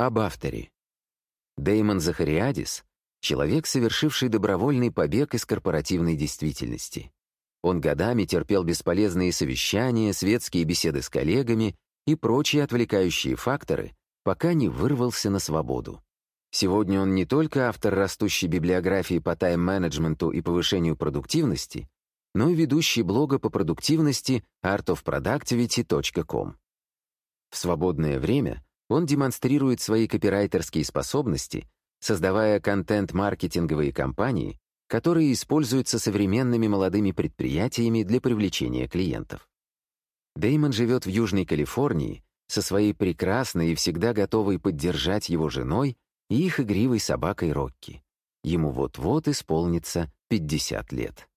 Об авторе. Деймон Захариадис — человек, совершивший добровольный побег из корпоративной действительности. Он годами терпел бесполезные совещания, светские беседы с коллегами и прочие отвлекающие факторы, пока не вырвался на свободу. Сегодня он не только автор растущей библиографии по тайм-менеджменту и повышению продуктивности, но и ведущий блога по продуктивности artofproductivity.com. В свободное время он демонстрирует свои копирайтерские способности, создавая контент-маркетинговые кампании, которые используются современными молодыми предприятиями для привлечения клиентов. Деймон живет в Южной Калифорнии со своей прекрасной и всегда готовой поддержать его женой и их игривой собакой Рокки. Ему вот-вот исполнится 50 лет.